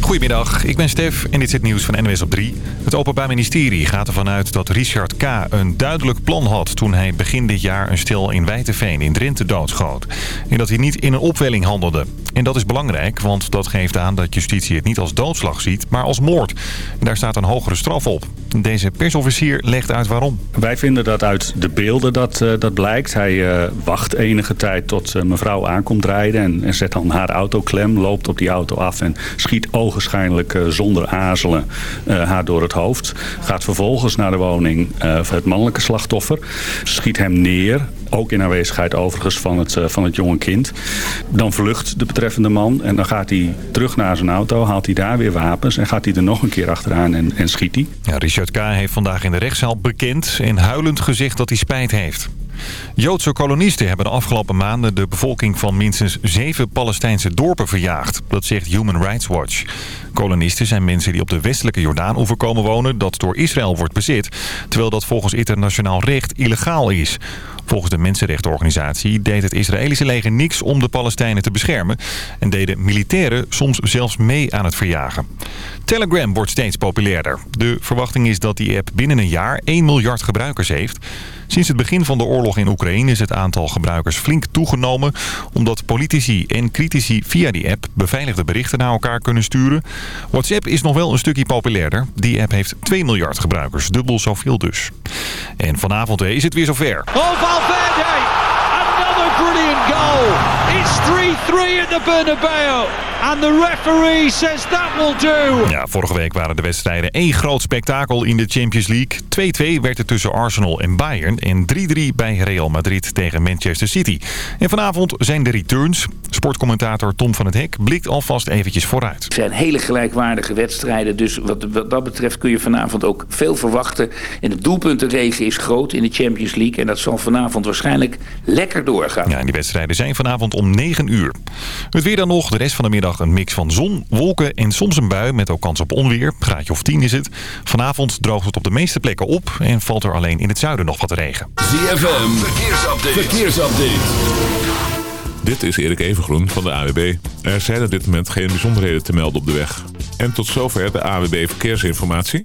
Goedemiddag, ik ben Stef en dit is het nieuws van NWS op 3. Het Openbaar Ministerie gaat ervan uit dat Richard K. een duidelijk plan had... toen hij begin dit jaar een stil in Wijteveen in Drenthe doodschoot. En dat hij niet in een opwelling handelde. En dat is belangrijk, want dat geeft aan dat justitie het niet als doodslag ziet, maar als moord. En daar staat een hogere straf op. Deze persofficier legt uit waarom. Wij vinden dat uit de beelden dat, uh, dat blijkt. Hij uh, wacht enige tijd tot mevrouw aankomt rijden en, en, zet dan haar auto klem, loopt op die auto af en schiet ogenschijnlijk zonder aarzelen haar door het hoofd. Gaat vervolgens naar de woning van het mannelijke slachtoffer, schiet hem neer, ook in aanwezigheid overigens van het, van het jonge kind. Dan vlucht de betreffende man en dan gaat hij terug naar zijn auto, haalt hij daar weer wapens en gaat hij er nog een keer achteraan en, en schiet hij. Ja, Richard K. heeft vandaag in de rechtszaal bekend en huilend gezegd dat hij spijt heeft. Joodse kolonisten hebben de afgelopen maanden de bevolking van minstens zeven Palestijnse dorpen verjaagd. Dat zegt Human Rights Watch. Kolonisten zijn mensen die op de westelijke Jordaan-oever komen wonen dat door Israël wordt bezit. Terwijl dat volgens internationaal recht illegaal is. Volgens de mensenrechtenorganisatie deed het Israëlische leger niks om de Palestijnen te beschermen. En deden militairen soms zelfs mee aan het verjagen. Telegram wordt steeds populairder. De verwachting is dat die app binnen een jaar 1 miljard gebruikers heeft. Sinds het begin van de oorlog in Oekraïne is het aantal gebruikers flink toegenomen... omdat politici en critici via die app beveiligde berichten naar elkaar kunnen sturen. WhatsApp is nog wel een stukje populairder. Die app heeft 2 miljard gebruikers, dubbel zoveel dus. En vanavond is het weer zover. Valverde! Another brilliant goal! It's 3-3 at the Bernabeu. And the referee says that will do. Ja, vorige week waren de wedstrijden één groot spektakel in de Champions League. 2-2 werd het tussen Arsenal en Bayern. En 3-3 bij Real Madrid tegen Manchester City. En vanavond zijn de returns. Sportcommentator Tom van het Hek blikt alvast eventjes vooruit. Het zijn hele gelijkwaardige wedstrijden. Dus wat, wat dat betreft kun je vanavond ook veel verwachten. En de doelpuntenregen is groot in de Champions League. En dat zal vanavond waarschijnlijk lekker doorgaan. Ja, en die wedstrijden zijn vanavond om 9 uur. Het weer dan nog. De rest van de middag een mix van zon, wolken en soms een bui met ook kans op onweer. Graadje of 10 is het. Vanavond droogt het op de meeste plekken op en valt er alleen in het zuiden nog wat regen. ZFM, verkeersupdate. verkeersupdate. Dit is Erik Evengroen van de AWB. Er zijn op dit moment geen bijzonderheden te melden op de weg. En tot zover de AWB Verkeersinformatie.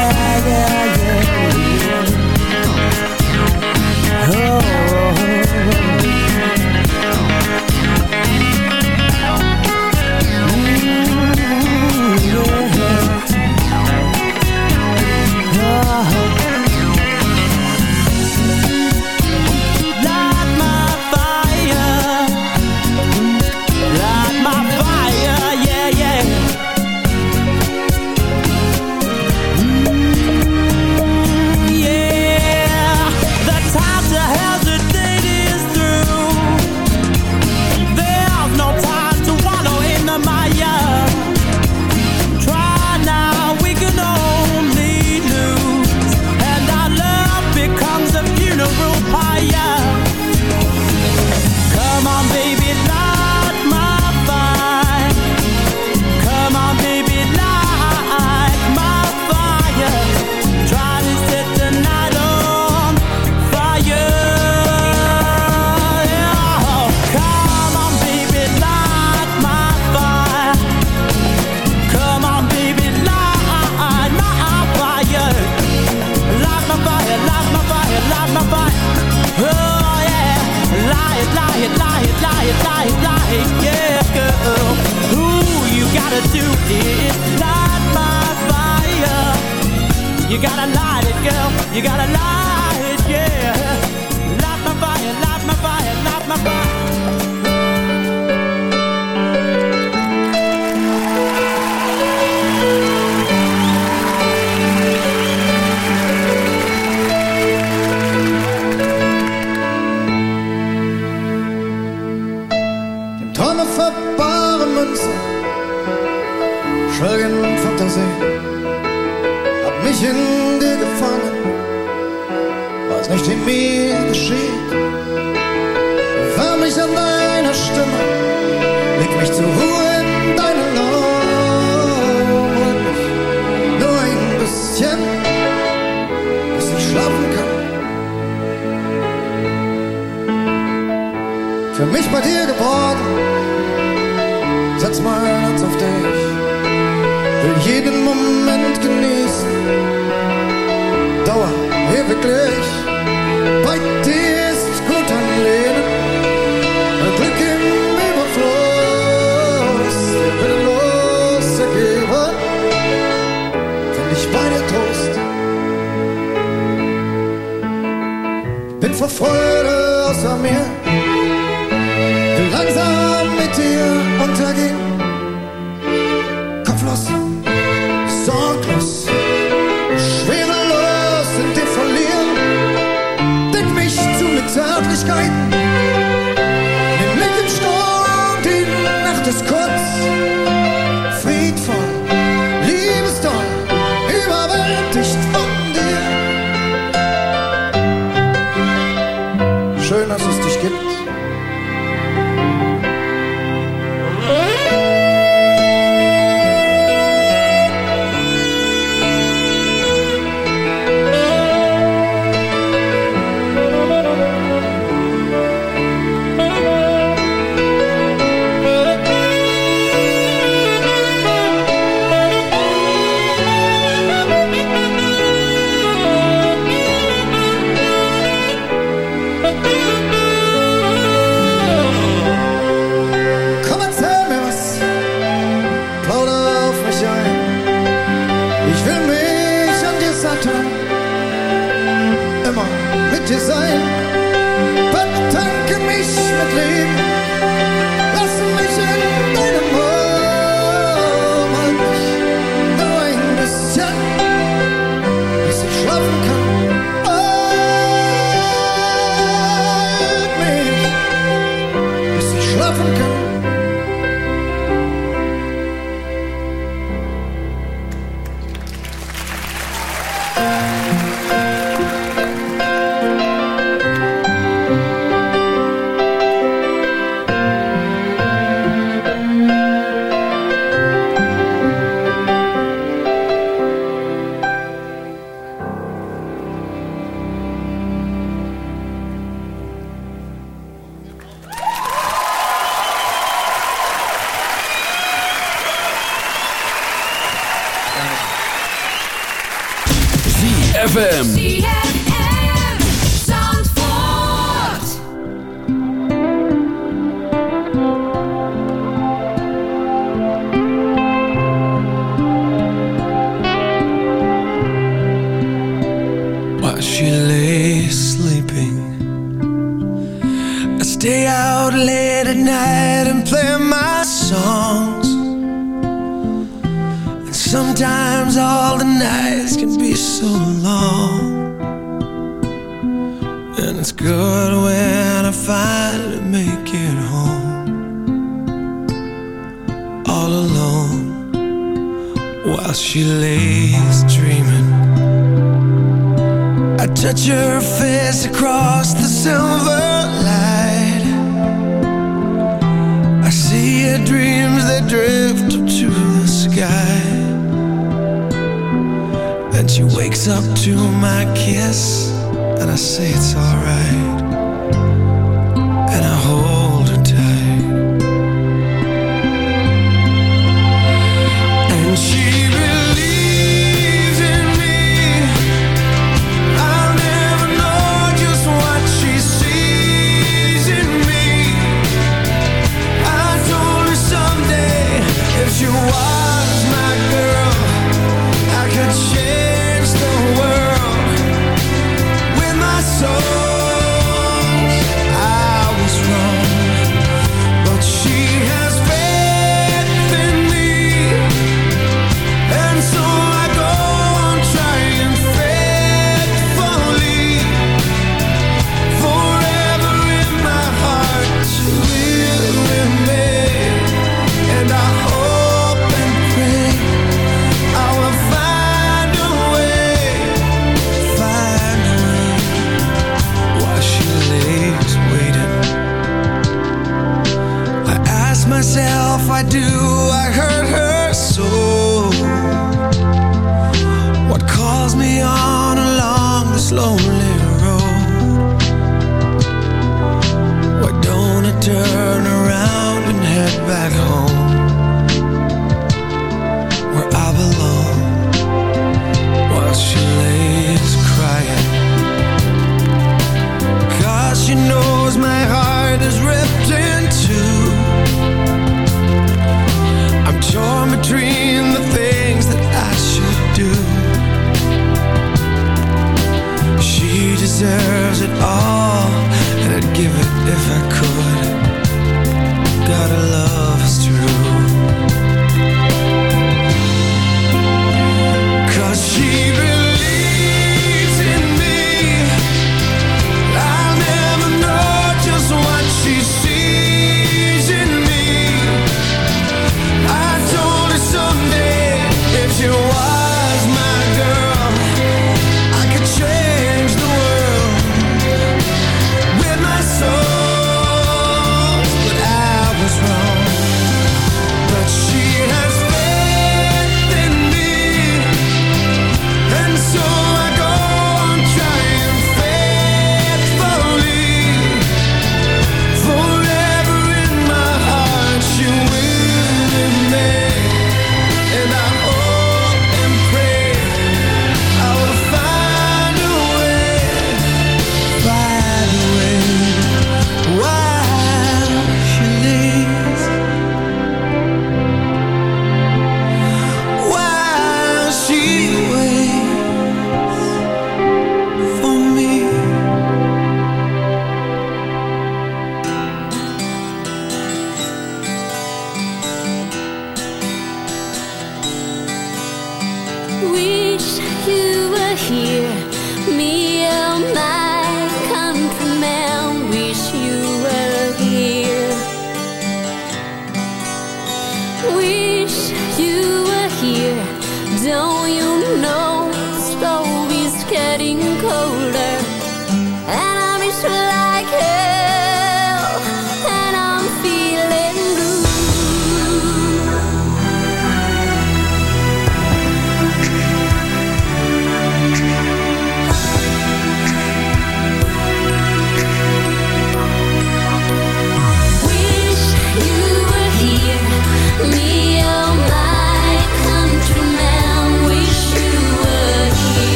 nichts war Freude.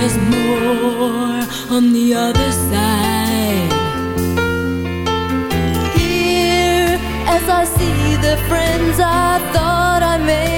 There's more on the other side. Here, as I see the friends I thought I made.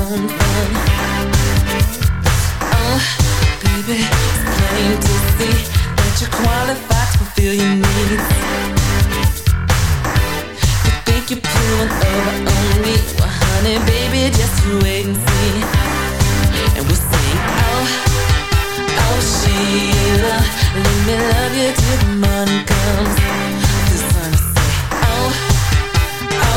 baby, plain to see that you're qualified to fulfill your needs. You think you're on me, well, honey, baby, just wait and see. And we'll oh, oh, let me love you till the morning comes.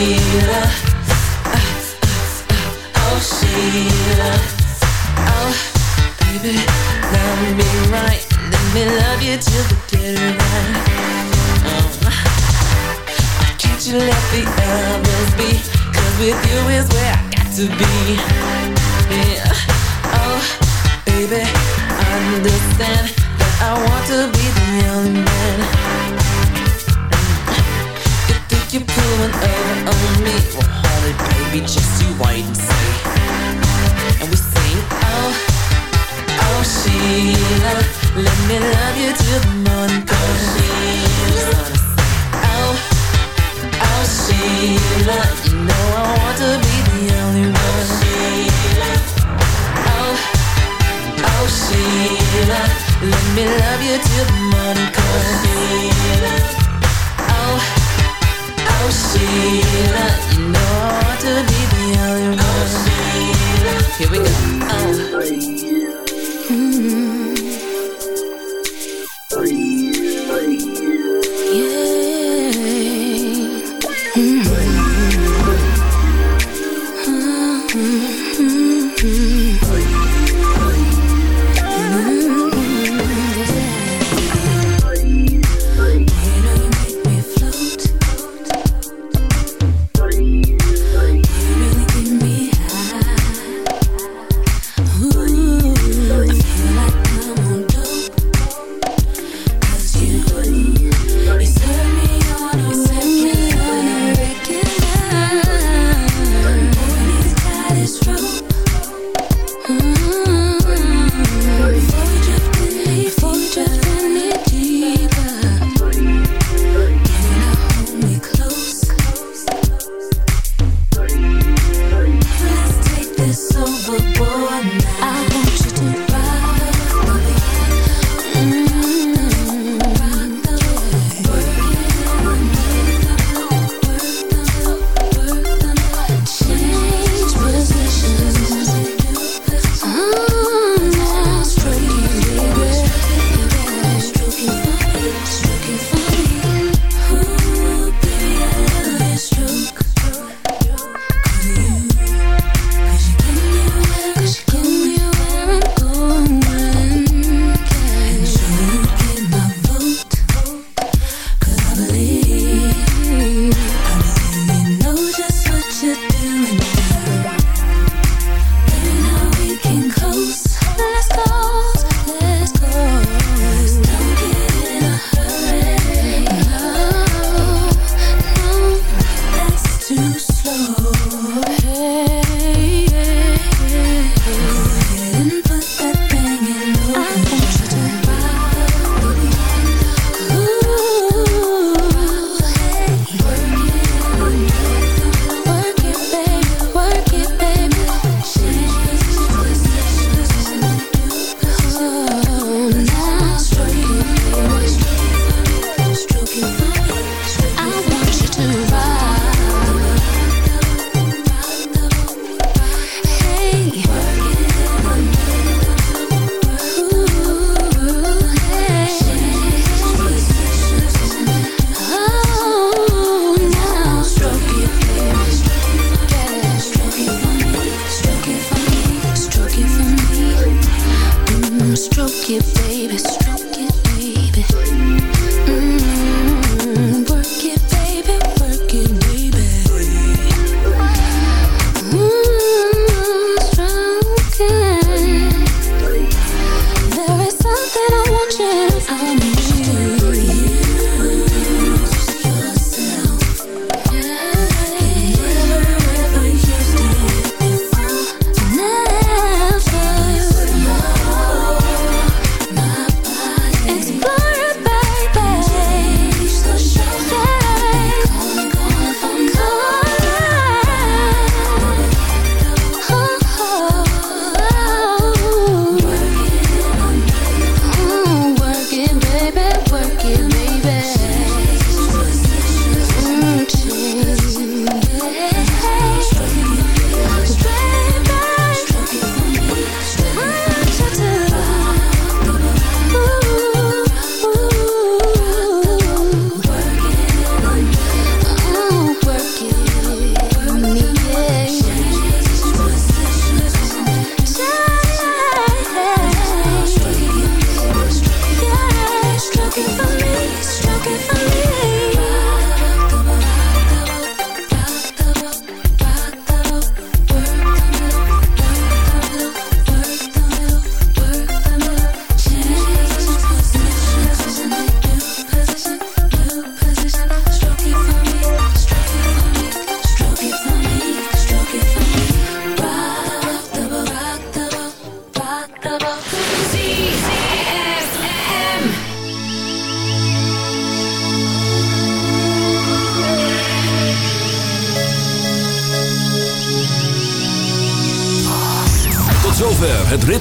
Sheila, oh Sheila, oh baby, love me right, let me love you till the dead of. Why can't you let the be? Cause with you is where I got to be. Yeah. Oh, baby, understand that I want to be the only man.